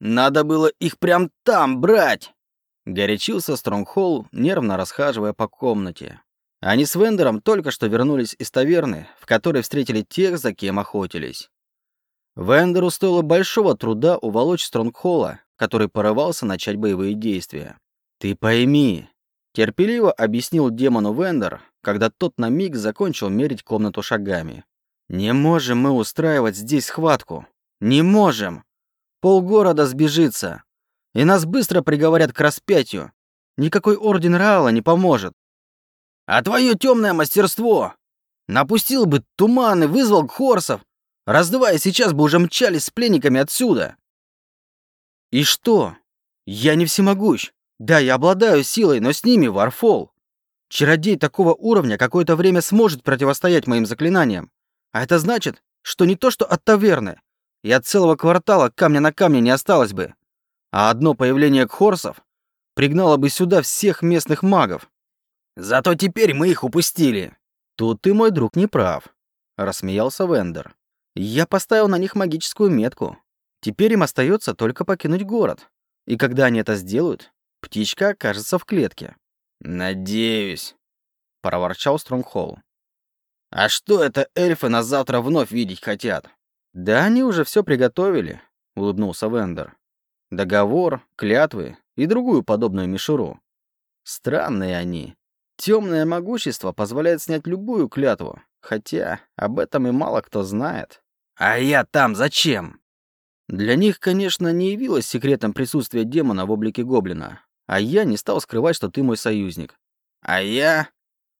Надо было их прям там брать!» Горячился Стронгхолл, нервно расхаживая по комнате. Они с Вендером только что вернулись из таверны, в которой встретили тех, за кем охотились. Вендеру стоило большого труда уволочь Стронгхолла, который порывался начать боевые действия. «Ты пойми», — терпеливо объяснил демону Вендер, когда тот на миг закончил мерить комнату шагами. «Не можем мы устраивать здесь схватку. Не можем. Полгорода сбежится. И нас быстро приговорят к распятию. Никакой орден Раала не поможет. А твое темное мастерство! Напустил бы туман и вызвал Хорсов. Раздавая сейчас бы уже мчались с пленниками отсюда. И что? Я не всемогущ. Да, я обладаю силой, но с ними Варфол. Чародей такого уровня какое-то время сможет противостоять моим заклинаниям. А это значит, что не то что от таверны, и от целого квартала камня на камне не осталось бы. А одно появление кхорсов пригнало бы сюда всех местных магов. Зато теперь мы их упустили. Тут ты, мой друг, не прав, рассмеялся Вендер. Я поставил на них магическую метку. Теперь им остается только покинуть город. И когда они это сделают, птичка окажется в клетке. Надеюсь, проворчал Стронгхолл. А что это эльфы нас завтра вновь видеть хотят? Да они уже все приготовили, улыбнулся Вендер. Договор, клятвы и другую подобную мишуру. Странные они. Темное могущество позволяет снять любую клятву, хотя об этом и мало кто знает. А я там зачем? Для них, конечно, не явилось секретом присутствие демона в облике гоблина, а я не стал скрывать, что ты мой союзник. А я...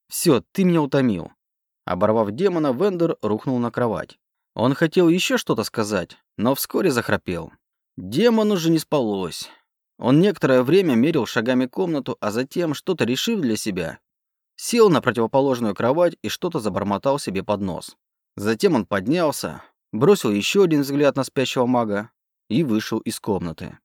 Все, ты меня утомил. Оборвав демона, Вендер рухнул на кровать. Он хотел еще что-то сказать, но вскоре захрапел. Демону же не спалось. Он некоторое время мерил шагами комнату, а затем, что-то решив для себя, сел на противоположную кровать и что-то забормотал себе под нос. Затем он поднялся, бросил еще один взгляд на спящего мага и вышел из комнаты.